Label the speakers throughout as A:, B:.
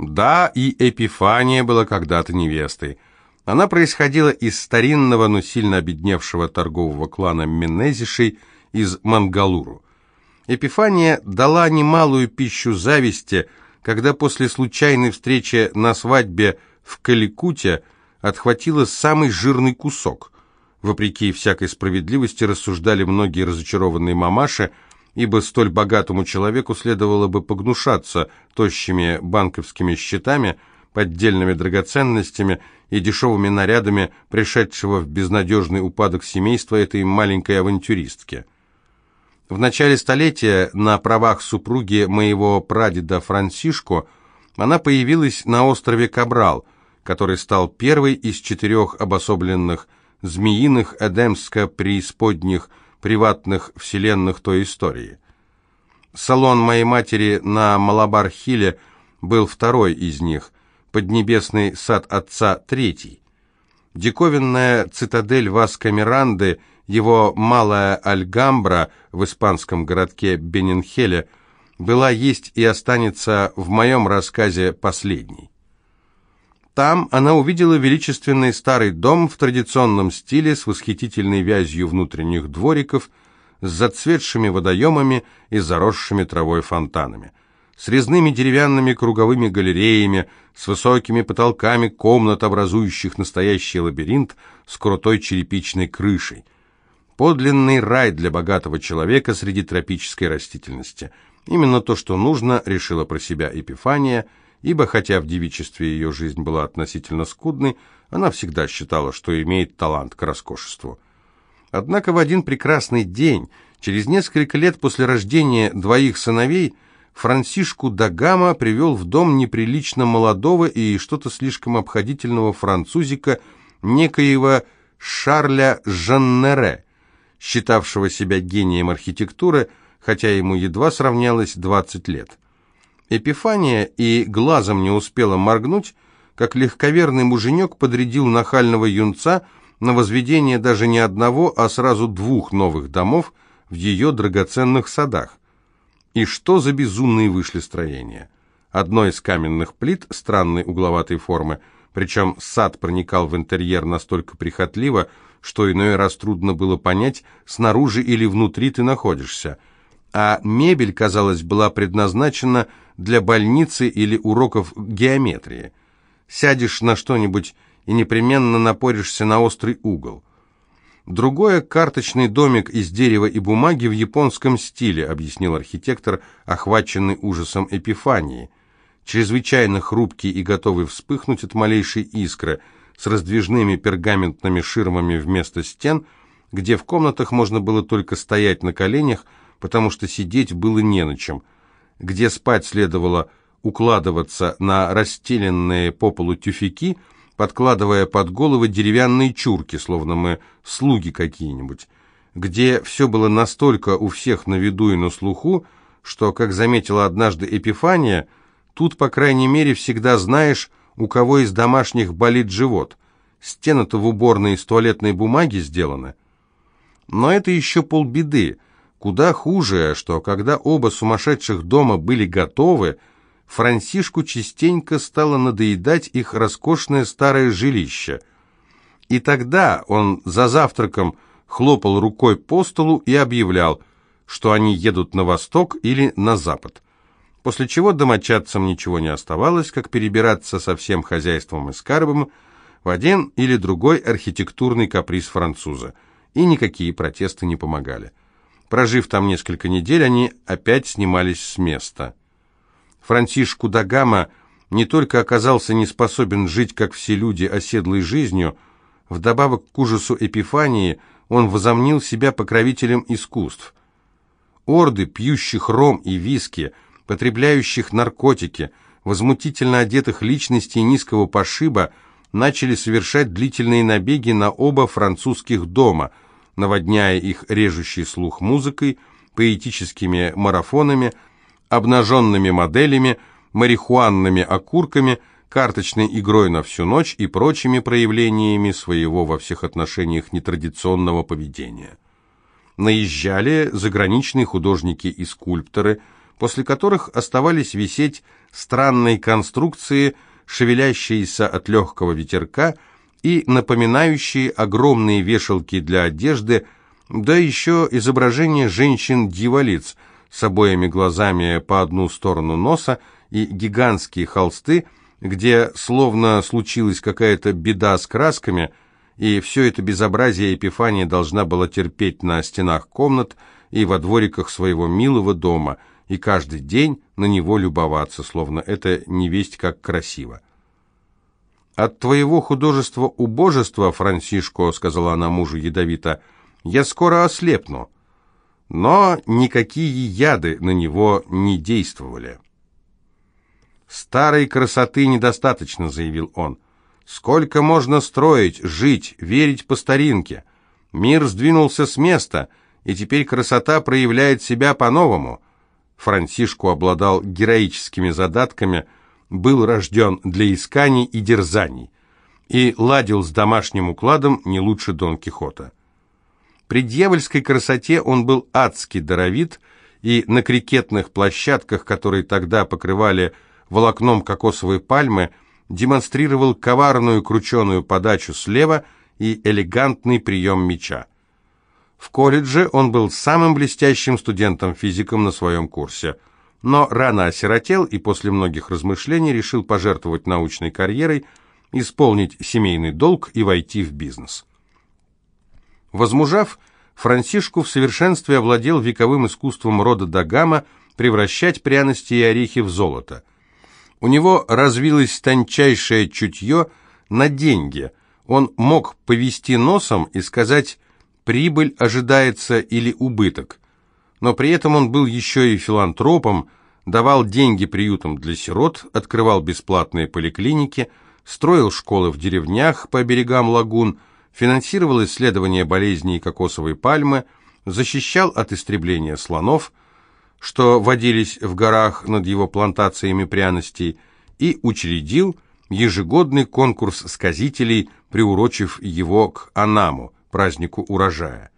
A: Да, и Эпифания была когда-то невестой. Она происходила из старинного, но сильно обедневшего торгового клана Менезишей из Мангалуру. Эпифания дала немалую пищу зависти, когда после случайной встречи на свадьбе в Каликуте отхватила самый жирный кусок. Вопреки всякой справедливости рассуждали многие разочарованные мамаши, ибо столь богатому человеку следовало бы погнушаться тощими банковскими счетами, поддельными драгоценностями и дешевыми нарядами пришедшего в безнадежный упадок семейства этой маленькой авантюристки. В начале столетия на правах супруги моего прадеда Франсишко она появилась на острове Кабрал, который стал первой из четырех обособленных змеиных эдемско-преисподних приватных вселенных той истории. Салон моей матери на Малабар-Хилле был второй из них, Поднебесный сад отца третий. Диковинная цитадель Васко Миранды – его малая Альгамбра в испанском городке Бенинхеле была, есть и останется в моем рассказе последней. Там она увидела величественный старый дом в традиционном стиле с восхитительной вязью внутренних двориков, с зацветшими водоемами и заросшими травой фонтанами, с резными деревянными круговыми галереями, с высокими потолками комнат, образующих настоящий лабиринт с крутой черепичной крышей – Подлинный рай для богатого человека среди тропической растительности. Именно то, что нужно, решила про себя Эпифания, ибо хотя в девичестве ее жизнь была относительно скудной, она всегда считала, что имеет талант к роскошеству. Однако в один прекрасный день, через несколько лет после рождения двоих сыновей, Франсишку Дагама привел в дом неприлично молодого и что-то слишком обходительного французика, некоего Шарля Жаннере, считавшего себя гением архитектуры, хотя ему едва сравнялось 20 лет. Эпифания и глазом не успела моргнуть, как легковерный муженек подрядил нахального юнца на возведение даже не одного, а сразу двух новых домов в ее драгоценных садах. И что за безумные вышли строения? Одно из каменных плит странной угловатой формы, причем сад проникал в интерьер настолько прихотливо, что иной раз трудно было понять, снаружи или внутри ты находишься. А мебель, казалось, была предназначена для больницы или уроков геометрии. Сядешь на что-нибудь и непременно напоришься на острый угол. Другое – карточный домик из дерева и бумаги в японском стиле, объяснил архитектор, охваченный ужасом эпифании. Чрезвычайно хрупкий и готовый вспыхнуть от малейшей искры – с раздвижными пергаментными ширмами вместо стен, где в комнатах можно было только стоять на коленях, потому что сидеть было не на чем, где спать следовало укладываться на расстеленные по полу тюфяки, подкладывая под головы деревянные чурки, словно мы слуги какие-нибудь, где все было настолько у всех на виду и на слуху, что, как заметила однажды Эпифания, тут, по крайней мере, всегда знаешь, у кого из домашних болит живот. Стены-то в уборной из туалетной бумаги сделаны. Но это еще полбеды. Куда хуже, что когда оба сумасшедших дома были готовы, Франсишку частенько стало надоедать их роскошное старое жилище. И тогда он за завтраком хлопал рукой по столу и объявлял, что они едут на восток или на запад после чего домочадцам ничего не оставалось, как перебираться со всем хозяйством и скарбом в один или другой архитектурный каприз француза, и никакие протесты не помогали. Прожив там несколько недель, они опять снимались с места. Франсишку Дагама не только оказался не способен жить, как все люди, оседлой жизнью, вдобавок к ужасу Эпифании он возомнил себя покровителем искусств. Орды пьющих ром и виски – потребляющих наркотики, возмутительно одетых личностей низкого пошиба, начали совершать длительные набеги на оба французских дома, наводняя их режущий слух музыкой, поэтическими марафонами, обнаженными моделями, марихуанными окурками, карточной игрой на всю ночь и прочими проявлениями своего во всех отношениях нетрадиционного поведения. Наезжали заграничные художники и скульпторы – после которых оставались висеть странной конструкции, шевелящиеся от легкого ветерка и напоминающие огромные вешалки для одежды, да еще изображение женщин-дьяволиц с обоими глазами по одну сторону носа и гигантские холсты, где словно случилась какая-то беда с красками, и все это безобразие Епифания должна была терпеть на стенах комнат и во двориках своего милого дома, и каждый день на него любоваться, словно это не весть как красиво. «От твоего художества-убожества, Франсишко, — сказала она мужу ядовито, — я скоро ослепну». Но никакие яды на него не действовали. «Старой красоты недостаточно», — заявил он. «Сколько можно строить, жить, верить по старинке? Мир сдвинулся с места, и теперь красота проявляет себя по-новому». Франсишку обладал героическими задатками, был рожден для исканий и дерзаний и ладил с домашним укладом не лучше Дон Кихота. При дьявольской красоте он был адски даровит, и на крикетных площадках, которые тогда покрывали волокном кокосовой пальмы, демонстрировал коварную крученую подачу слева и элегантный прием мяча. В колледже он был самым блестящим студентом-физиком на своем курсе, но рано осиротел и после многих размышлений решил пожертвовать научной карьерой, исполнить семейный долг и войти в бизнес. Возмужав, Франсишку в совершенстве овладел вековым искусством рода Дагама превращать пряности и орехи в золото. У него развилось тончайшее чутье на деньги. Он мог повести носом и сказать «прибыль ожидается» или «убыток». Но при этом он был еще и филантропом, давал деньги приютам для сирот, открывал бесплатные поликлиники, строил школы в деревнях по берегам лагун, финансировал исследования болезней кокосовой пальмы, защищал от истребления слонов – что водились в горах над его плантациями пряностей, и учредил ежегодный конкурс сказителей, приурочив его к Анаму, празднику урожая.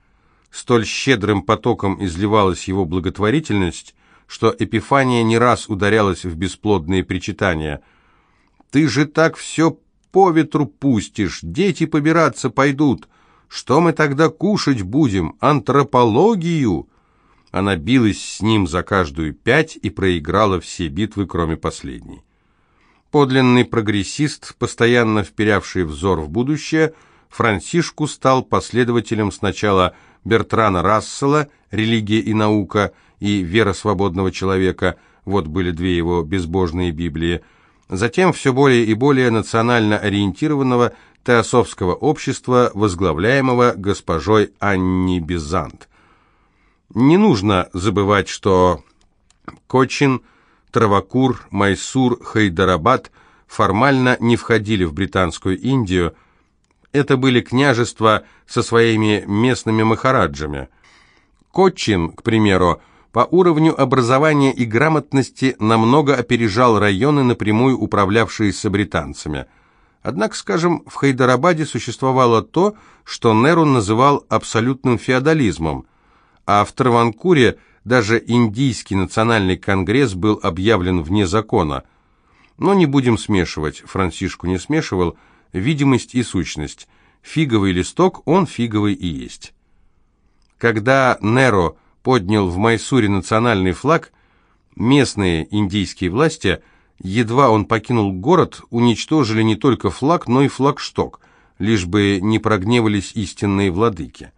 A: Столь щедрым потоком изливалась его благотворительность, что Эпифания не раз ударялась в бесплодные причитания. «Ты же так все по ветру пустишь, дети побираться пойдут. Что мы тогда кушать будем? Антропологию?» Она билась с ним за каждую пять и проиграла все битвы, кроме последней. Подлинный прогрессист, постоянно вперявший взор в будущее, Франсишку стал последователем сначала Бертрана Рассела «Религия и наука» и «Вера свободного человека» вот были две его безбожные Библии, затем все более и более национально ориентированного теософского общества, возглавляемого госпожой Анни Бизант. Не нужно забывать, что Кочин, Травакур, Майсур, Хайдарабад формально не входили в Британскую Индию. Это были княжества со своими местными махараджами. Кочин, к примеру, по уровню образования и грамотности намного опережал районы, напрямую управлявшиеся британцами. Однако, скажем, в Хайдарабаде существовало то, что Неру называл абсолютным феодализмом – а в Траванкуре даже Индийский национальный конгресс был объявлен вне закона. Но не будем смешивать, Франсишку не смешивал, видимость и сущность. Фиговый листок, он фиговый и есть. Когда Неро поднял в Майсуре национальный флаг, местные индийские власти, едва он покинул город, уничтожили не только флаг, но и флагшток, лишь бы не прогневались истинные владыки.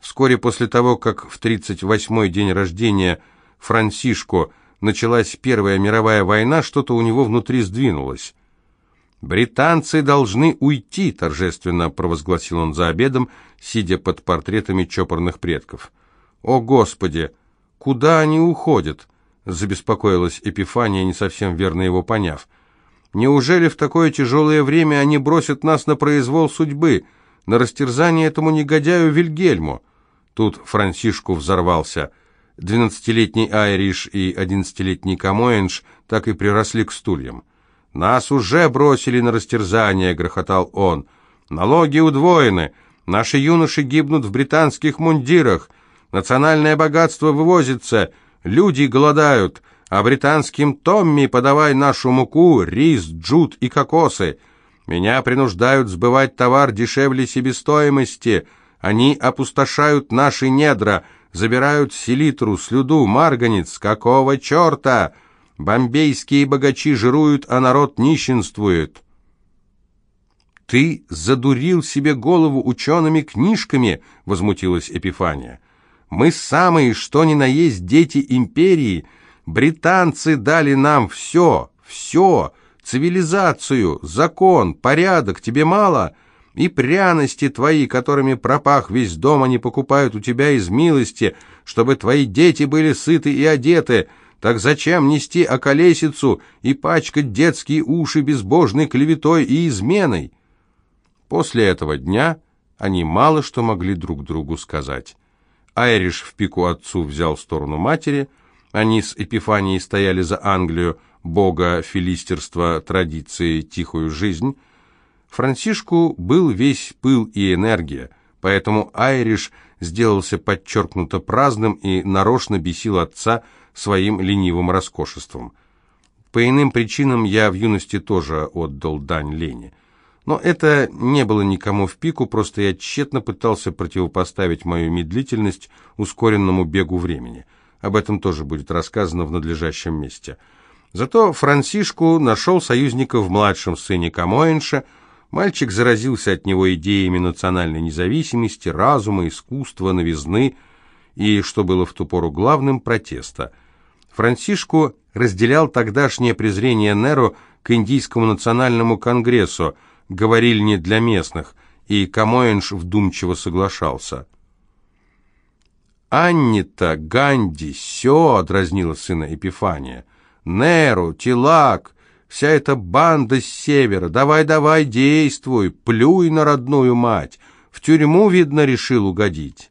A: Вскоре после того, как в 38-й день рождения Франсишко началась Первая мировая война, что-то у него внутри сдвинулось. «Британцы должны уйти», — торжественно провозгласил он за обедом, сидя под портретами чопорных предков. «О, Господи! Куда они уходят?» — забеспокоилась Эпифания, не совсем верно его поняв. «Неужели в такое тяжелое время они бросят нас на произвол судьбы, на растерзание этому негодяю Вильгельму?» Тут Франсишку взорвался. Двенадцатилетний Айриш и одиннадцатилетний Камоэнш так и приросли к стульям. «Нас уже бросили на растерзание», — грохотал он. «Налоги удвоены. Наши юноши гибнут в британских мундирах. Национальное богатство вывозится. Люди голодают. а британским Томми подавай нашу муку, рис, джут и кокосы. Меня принуждают сбывать товар дешевле себестоимости. Они опустошают наши недра, забирают селитру, слюду, марганец. Какого черта? Бомбейские богачи жируют, а народ нищенствует». «Ты задурил себе голову учеными книжками», — возмутилась Эпифания. «Мы самые, что ни на есть, дети империи. Британцы дали нам все, все, цивилизацию, закон, порядок, тебе мало? И пряности твои, которыми пропах весь дом, они покупают у тебя из милости, чтобы твои дети были сыты и одеты». Так зачем нести околесицу и пачкать детские уши безбожной клеветой и изменой? После этого дня они мало что могли друг другу сказать. Айриш в пику отцу взял сторону матери, они с Эпифанией стояли за Англию, бога филистерства, традиции, тихую жизнь. Франсишку был весь пыл и энергия, поэтому Айриш сделался подчеркнуто праздным и нарочно бесил отца своим ленивым роскошеством. По иным причинам я в юности тоже отдал дань лени. Но это не было никому в пику, просто я тщетно пытался противопоставить мою медлительность ускоренному бегу времени. Об этом тоже будет рассказано в надлежащем месте. Зато Франсишку нашел союзника в младшем сыне Камоэнша. Мальчик заразился от него идеями национальной независимости, разума, искусства, новизны и, что было в ту пору главным, протеста. Франсишку разделял тогдашнее презрение Неро к Индийскому национальному конгрессу – говорильни для местных, и Камоэнш вдумчиво соглашался. «Аннита, Ганди, все!» — дразнила сына Эпифания. «Неру, Тилак, вся эта банда с севера, давай-давай, действуй, плюй на родную мать, в тюрьму, видно, решил угодить».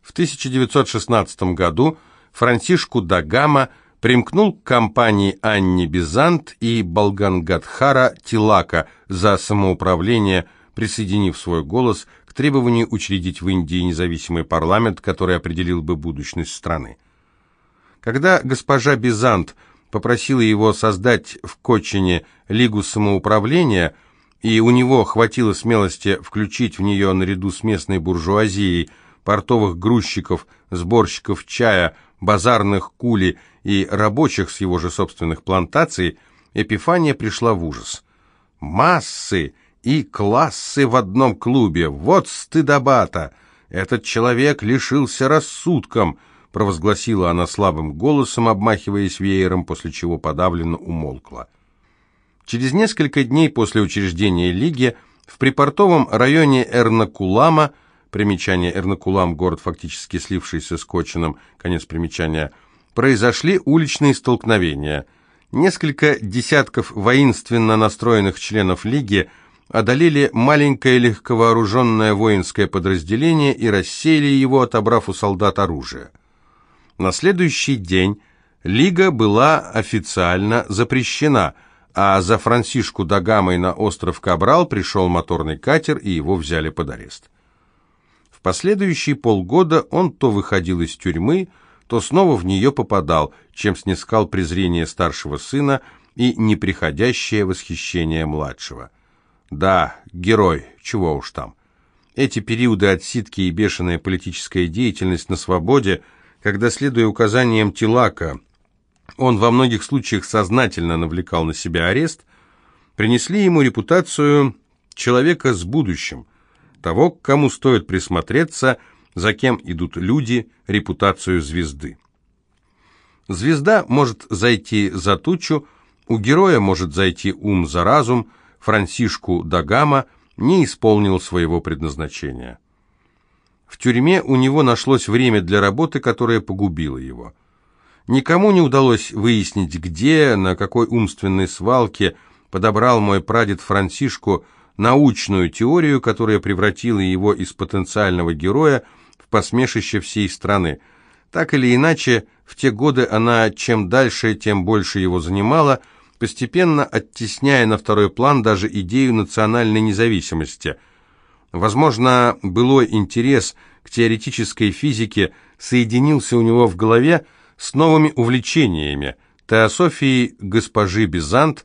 A: В 1916 году Франсишку Дагама – примкнул к компании Анни Бизант и Балгангадхара Тилака за самоуправление, присоединив свой голос к требованию учредить в Индии независимый парламент, который определил бы будущность страны. Когда госпожа Бизант попросила его создать в Кочине Лигу самоуправления, и у него хватило смелости включить в нее наряду с местной буржуазией портовых грузчиков, сборщиков чая, базарных кули и рабочих с его же собственных плантаций, Эпифания пришла в ужас. Массы и классы в одном клубе, вот стыдобата! Этот человек лишился рассудком, провозгласила она слабым голосом, обмахиваясь веером, после чего подавленно умолкла. Через несколько дней после учреждения Лиги в припортовом районе Эрнакулама примечание. Эрнакулам, город, фактически слившийся с Кочином, конец примечания, произошли уличные столкновения. Несколько десятков воинственно настроенных членов Лиги одолели маленькое легковооруженное воинское подразделение и рассеяли его, отобрав у солдат оружие. На следующий день Лига была официально запрещена, а за Франсишку Дагамой на остров Кабрал пришел моторный катер, и его взяли под арест последующие полгода он то выходил из тюрьмы, то снова в нее попадал, чем снискал презрение старшего сына и неприходящее восхищение младшего. Да, герой, чего уж там. Эти периоды отсидки и бешеная политическая деятельность на свободе, когда, следуя указаниям Тилака, он во многих случаях сознательно навлекал на себя арест, принесли ему репутацию человека с будущим – того, к кому стоит присмотреться, за кем идут люди, репутацию звезды. Звезда может зайти за тучу, у героя может зайти ум за разум, Франсишку Дагама не исполнил своего предназначения. В тюрьме у него нашлось время для работы, которое погубило его. Никому не удалось выяснить, где, на какой умственной свалке подобрал мой прадед Франсишку научную теорию, которая превратила его из потенциального героя в посмешище всей страны. Так или иначе, в те годы она чем дальше, тем больше его занимала, постепенно оттесняя на второй план даже идею национальной независимости. Возможно, былой интерес к теоретической физике соединился у него в голове с новыми увлечениями, теософией госпожи Бизант,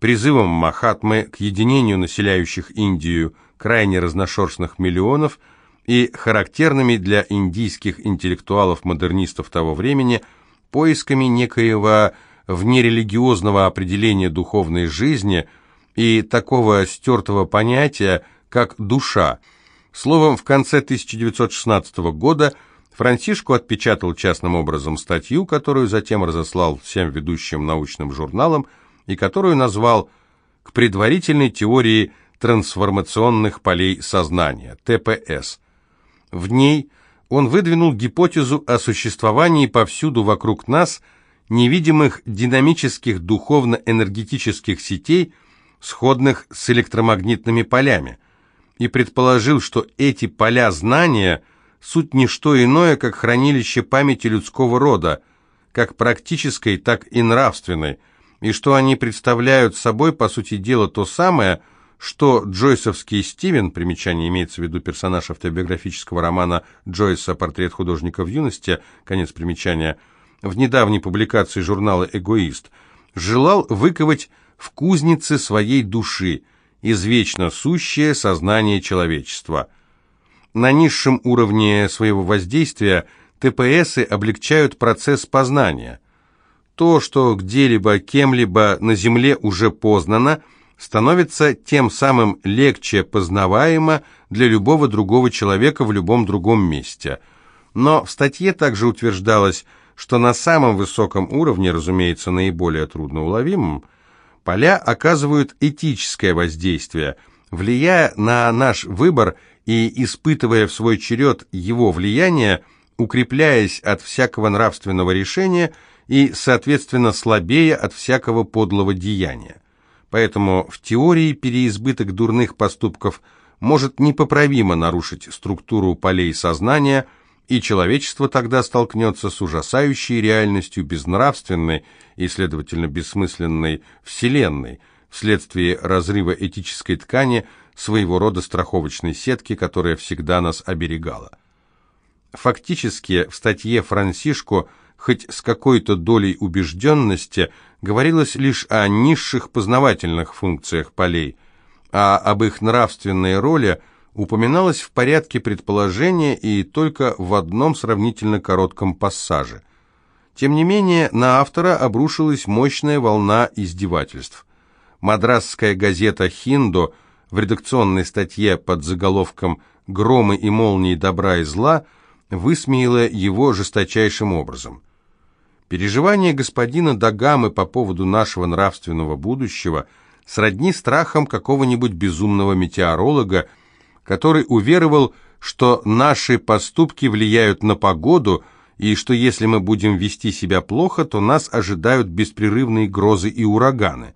A: призывом Махатмы к единению населяющих Индию крайне разношерстных миллионов и характерными для индийских интеллектуалов-модернистов того времени поисками некоего внерелигиозного определения духовной жизни и такого стертого понятия, как «душа». Словом, в конце 1916 года Франсишко отпечатал частным образом статью, которую затем разослал всем ведущим научным журналам и которую назвал «К предварительной теории трансформационных полей сознания, ТПС». В ней он выдвинул гипотезу о существовании повсюду вокруг нас невидимых динамических духовно-энергетических сетей, сходных с электромагнитными полями, и предположил, что эти поля знания – суть не что иное, как хранилище памяти людского рода, как практической, так и нравственной, и что они представляют собой, по сути дела, то самое, что Джойсовский Стивен, примечание имеется в виду персонаж автобиографического романа Джойса «Портрет художника в юности», конец примечания, в недавней публикации журнала «Эгоист», желал выковать в кузнице своей души, извечно сущее сознание человечества – на низшем уровне своего воздействия ТПСы облегчают процесс познания. То, что где-либо, кем-либо на Земле уже познано, становится тем самым легче познаваемо для любого другого человека в любом другом месте. Но в статье также утверждалось, что на самом высоком уровне, разумеется, наиболее трудноуловимом, поля оказывают этическое воздействие, влияя на наш выбор – и, испытывая в свой черед его влияние, укрепляясь от всякого нравственного решения и, соответственно, слабея от всякого подлого деяния. Поэтому в теории переизбыток дурных поступков может непоправимо нарушить структуру полей сознания, и человечество тогда столкнется с ужасающей реальностью безнравственной и, следовательно, бессмысленной Вселенной, вследствие разрыва этической ткани – своего рода страховочной сетки, которая всегда нас оберегала. Фактически в статье Франсишко хоть с какой-то долей убежденности говорилось лишь о низших познавательных функциях полей, а об их нравственной роли упоминалось в порядке предположения и только в одном сравнительно коротком пассаже. Тем не менее, на автора обрушилась мощная волна издевательств. Мадрасская газета «Хиндо» в редакционной статье под заголовком «Громы и молнии добра и зла» высмеяла его жесточайшим образом. Переживания господина Дагамы по поводу нашего нравственного будущего сродни страхам какого-нибудь безумного метеоролога, который уверовал, что наши поступки влияют на погоду и что если мы будем вести себя плохо, то нас ожидают беспрерывные грозы и ураганы.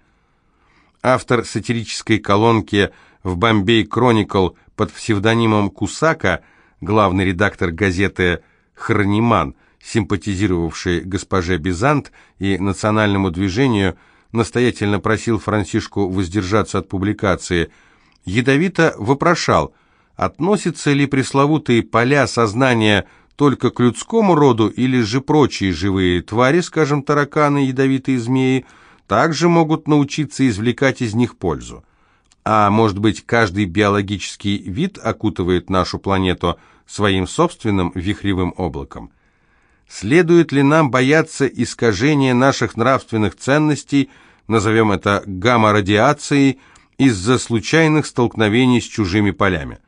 A: Автор сатирической колонки в «Бомбей Кроникл» под псевдонимом Кусака, главный редактор газеты «Хрониман», симпатизировавший госпоже Бизант и национальному движению, настоятельно просил Франсишку воздержаться от публикации, ядовито вопрошал, относятся ли пресловутые поля сознания только к людскому роду или же прочие живые твари, скажем, тараканы, ядовитые змеи, также могут научиться извлекать из них пользу. А может быть, каждый биологический вид окутывает нашу планету своим собственным вихревым облаком? Следует ли нам бояться искажения наших нравственных ценностей, назовем это гамма-радиацией, из-за случайных столкновений с чужими полями?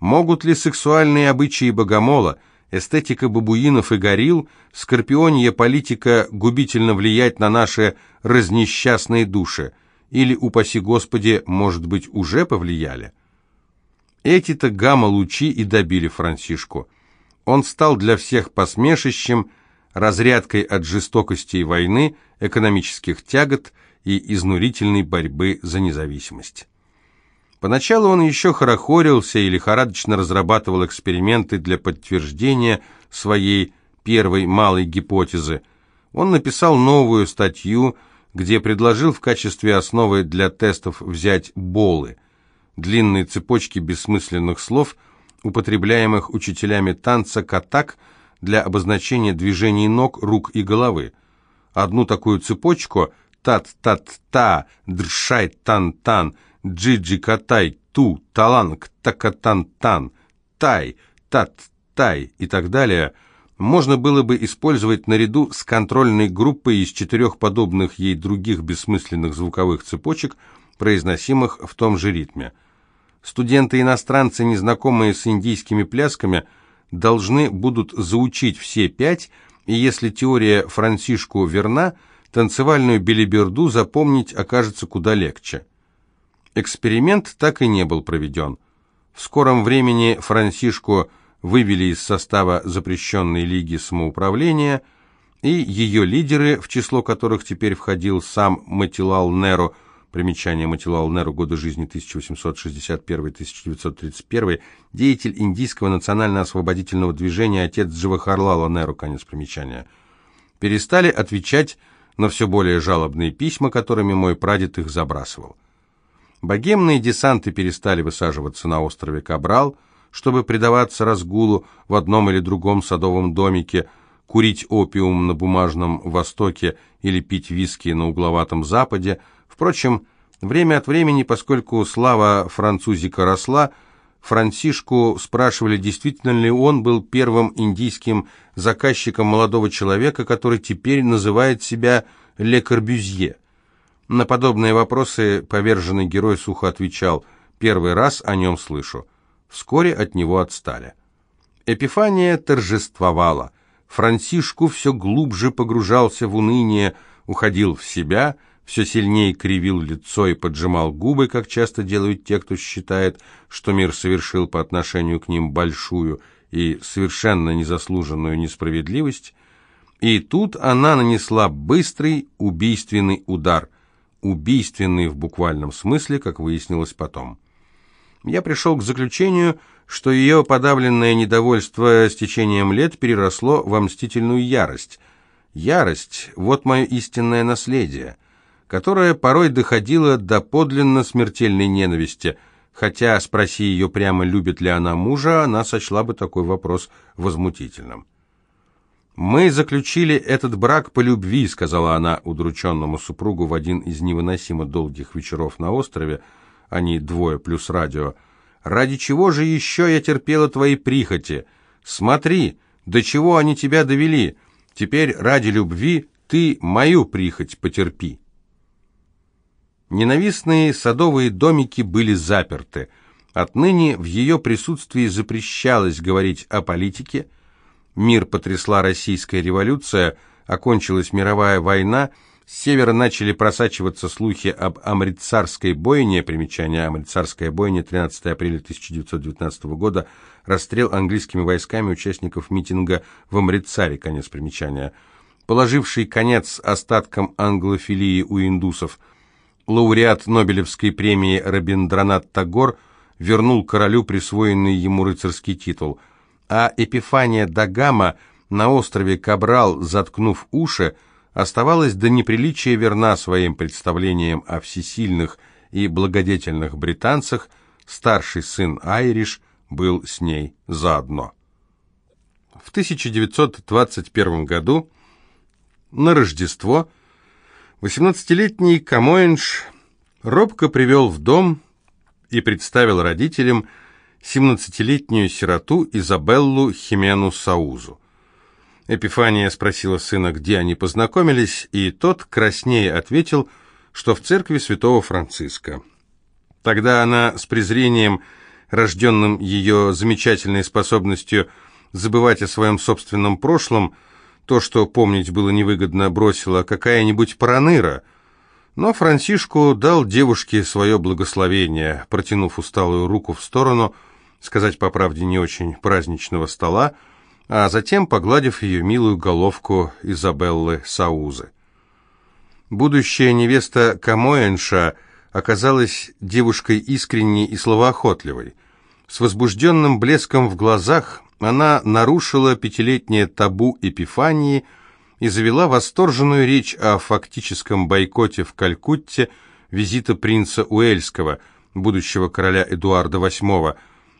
A: Могут ли сексуальные обычаи богомола, эстетика бабуинов и горилл, скорпионья политика губительно влиять на наши разнесчастные души, или, упаси Господи, может быть, уже повлияли? Эти-то гамма-лучи и добили Франсишку. Он стал для всех посмешищем, разрядкой от жестокости и войны, экономических тягот и изнурительной борьбы за независимость. Поначалу он еще хорохорился и лихорадочно разрабатывал эксперименты для подтверждения своей первой малой гипотезы. Он написал новую статью, где предложил в качестве основы для тестов взять болы, длинные цепочки бессмысленных слов, употребляемых учителями танца катак для обозначения движений ног, рук и головы. Одну такую цепочку «тат-тат-та», «дршай-тан-тан», «джиджи-катай», «ту», «таланг», «такатан-тан», «тай», «тат-тай» и так далее – можно было бы использовать наряду с контрольной группой из четырех подобных ей других бессмысленных звуковых цепочек, произносимых в том же ритме. Студенты-иностранцы, незнакомые с индийскими плясками, должны будут заучить все пять, и если теория Франсишку верна, танцевальную белиберду запомнить окажется куда легче. Эксперимент так и не был проведен. В скором времени Франсишку вывели из состава запрещенной лиги самоуправления, и ее лидеры, в число которых теперь входил сам Матилал Неро, примечание. Матилал Неро, годы жизни 1861-1931, деятель индийского национально-освободительного движения, отец Джавахарлала Неру, конец примечания, перестали отвечать на все более жалобные письма, которыми мой прадед их забрасывал. Богемные десанты перестали высаживаться на острове Кабрал, чтобы предаваться разгулу в одном или другом садовом домике, курить опиум на бумажном Востоке или пить виски на угловатом Западе. Впрочем, время от времени, поскольку слава французика росла, Франсишку спрашивали, действительно ли он был первым индийским заказчиком молодого человека, который теперь называет себя Ле Корбюзье. На подобные вопросы поверженный герой сухо отвечал «Первый раз о нем слышу». Вскоре от него отстали. Эпифания торжествовала. Франсишку все глубже погружался в уныние, уходил в себя, все сильнее кривил лицо и поджимал губы, как часто делают те, кто считает, что мир совершил по отношению к ним большую и совершенно незаслуженную несправедливость. И тут она нанесла быстрый убийственный удар, убийственный в буквальном смысле, как выяснилось потом я пришел к заключению, что ее подавленное недовольство с течением лет переросло во мстительную ярость. Ярость – вот мое истинное наследие, которое порой доходило до подлинно смертельной ненависти, хотя, спроси ее прямо, любит ли она мужа, она сочла бы такой вопрос возмутительным. «Мы заключили этот брак по любви», — сказала она удрученному супругу в один из невыносимо долгих вечеров на острове, — они двое плюс радио. «Ради чего же еще я терпела твои прихоти? Смотри, до чего они тебя довели. Теперь ради любви ты мою прихоть потерпи». Ненавистные садовые домики были заперты. Отныне в ее присутствии запрещалось говорить о политике. Мир потрясла российская революция, окончилась мировая война – с севера начали просачиваться слухи об Амрицарской бойне, примечание Амрицарская бойня, 13 апреля 1919 года, расстрел английскими войсками участников митинга в Амрицаре, конец примечания, положивший конец остаткам англофилии у индусов. Лауреат Нобелевской премии Рабиндранат Тагор вернул королю присвоенный ему рыцарский титул, а Эпифания Дагама на острове Кабрал, заткнув уши, оставалась до неприличия верна своим представлениям о всесильных и благодетельных британцах, старший сын Айриш был с ней заодно. В 1921 году на Рождество 18-летний Камоэнш робко привел в дом и представил родителям 17-летнюю сироту Изабеллу Химену Саузу. Эпифания спросила сына, где они познакомились, и тот краснее ответил, что в церкви святого Франциска. Тогда она с презрением, рожденным ее замечательной способностью забывать о своем собственном прошлом, то, что помнить было невыгодно, бросила какая-нибудь проныра. Но Франсишку дал девушке свое благословение, протянув усталую руку в сторону, сказать по правде не очень праздничного стола, а затем погладив ее милую головку Изабеллы Саузы. Будущая невеста Камоэнша оказалась девушкой искренней и словоохотливой. С возбужденным блеском в глазах она нарушила пятилетнее табу Эпифании и завела восторженную речь о фактическом бойкоте в Калькутте визита принца Уэльского, будущего короля Эдуарда VIII,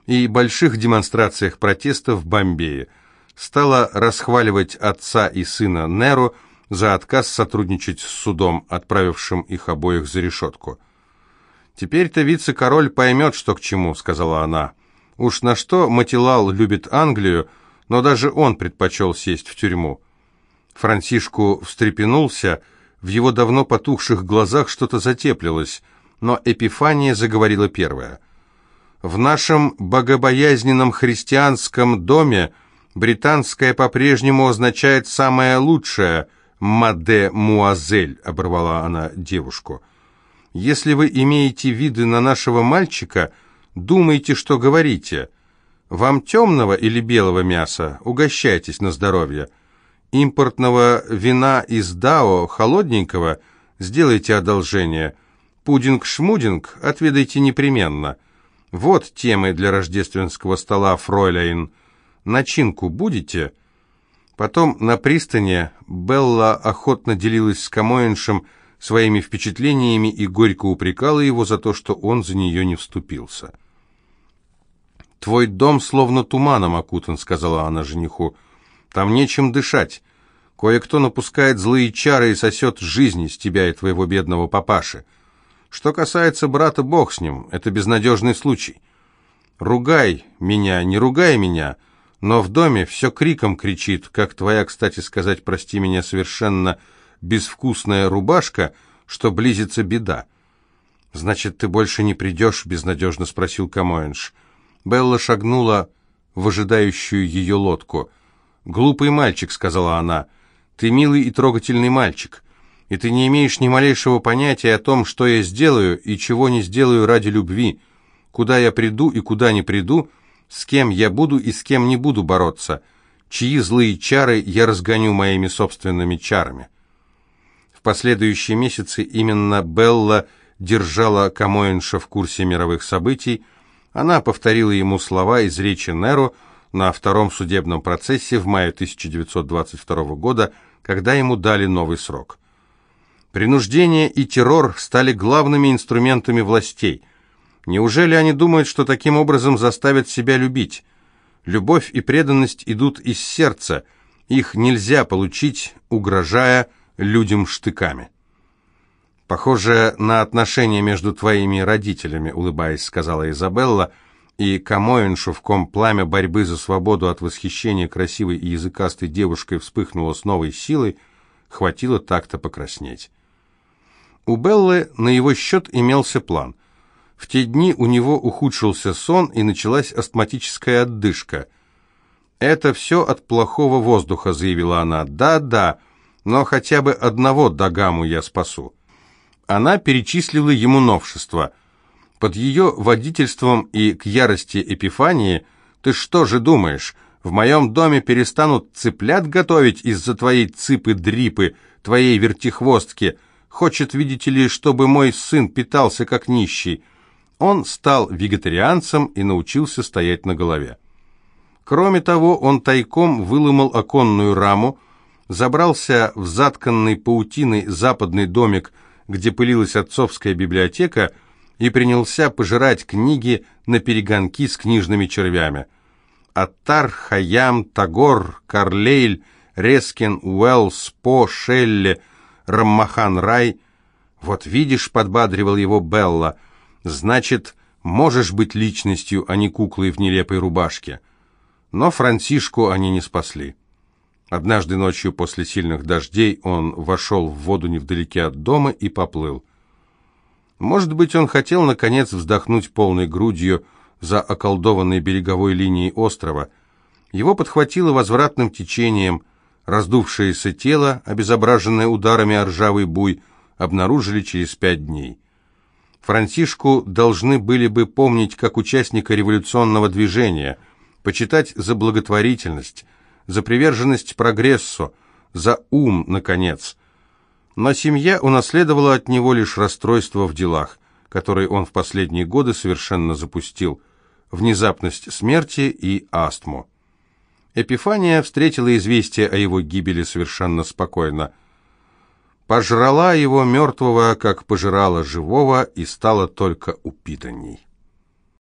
A: и больших демонстрациях протеста в Бомбее – стала расхваливать отца и сына Неру, за отказ сотрудничать с судом, отправившим их обоих за решетку. «Теперь-то вице-король поймет, что к чему», — сказала она. «Уж на что Матилал любит Англию, но даже он предпочел сесть в тюрьму». Франсишку встрепенулся, в его давно потухших глазах что-то затеплилось, но Эпифания заговорила первая. «В нашем богобоязненном христианском доме британское по-прежнему означает «самое лучшее», «маде муазель», — оборвала она девушку. «Если вы имеете виды на нашего мальчика, думайте, что говорите. Вам темного или белого мяса? Угощайтесь на здоровье. Импортного вина из Дао, холодненького, сделайте одолжение. Пудинг-шмудинг отведайте непременно. Вот темы для рождественского стола, фройляйн. Начинку будете?» Потом на пристани Белла охотно делилась с Камоиншем своими впечатлениями и горько упрекала его за то, что он за нее не вступился. «Твой дом словно туманом окутан», — сказала она жениху. «Там нечем дышать. Кое-кто напускает злые чары и сосет жизни с тебя и твоего бедного папаши. Что касается брата, бог с ним, это безнадежный случай. Ругай меня, не ругай меня, но в доме все криком кричит, как твоя, кстати сказать, прости меня, совершенно безвкусная рубашка, что близится беда. «Значит, ты больше не придешь?» — безнадежно спросил Камоэнш. Белла шагнула в ожидающую ее лодку. «Глупый мальчик», — сказала она, — «ты милый и трогательный мальчик, и ты не имеешь ни малейшего понятия о том, что я сделаю и чего не сделаю ради любви, куда я приду и куда не приду, — с кем я буду и с кем не буду бороться, чьи злые чары я разгоню моими собственными чарами. В последующие месяцы именно Белла держала Камоэнша в курсе мировых событий, она повторила ему слова из речи Неро на втором судебном процессе в мае 1922 года, когда ему дали новый срок. Принуждение и террор стали главными инструментами властей – Неужели они думают, что таким образом заставят себя любить? Любовь и преданность идут из сердца, их нельзя получить, угрожая людям штыками. «Похоже на отношения между твоими родителями», — улыбаясь, сказала Изабелла, и Камоиншу, в ком пламя борьбы за свободу от восхищения красивой и языкастой девушкой вспыхнуло с новой силой, хватило так-то покраснеть. У Беллы на его счет имелся план — в те дни у него ухудшился сон и началась астматическая отдышка. «Это все от плохого воздуха», — заявила она. «Да-да, но хотя бы одного Дагаму я спасу». Она перечислила ему новшества. Под ее водительством и к ярости Эпифании «Ты что же думаешь, в моем доме перестанут цыплят готовить из-за твоей цыпы-дрипы, твоей вертихвостки? Хочет, видите ли, чтобы мой сын питался как нищий». Он стал вегетарианцем и научился стоять на голове. Кроме того, он тайком выломал оконную раму, забрался в затканный паутиной западный домик, где пылилась отцовская библиотека, и принялся пожирать книги на перегонки с книжными червями. Аттар, Хаям, Тагор, Карлейль, Рескин, Уэллс, По, Шелли, Раммахан Рай. «Вот видишь», — подбадривал его Белла, — Значит, можешь быть личностью, а не куклой в нелепой рубашке. Но Франсишку они не спасли. Однажды ночью после сильных дождей он вошел в воду невдалеке от дома и поплыл. Может быть, он хотел, наконец, вздохнуть полной грудью за околдованной береговой линией острова. Его подхватило возвратным течением, раздувшееся тело, обезображенное ударами о ржавый буй, обнаружили через пять дней. Франсишку должны были бы помнить как участника революционного движения, почитать за благотворительность, за приверженность прогрессу, за ум, наконец. Но семья унаследовала от него лишь расстройство в делах, которые он в последние годы совершенно запустил, внезапность смерти и астму. Эпифания встретила известие о его гибели совершенно спокойно – пожрала его мертвого, как пожирала живого, и стала только упитанней.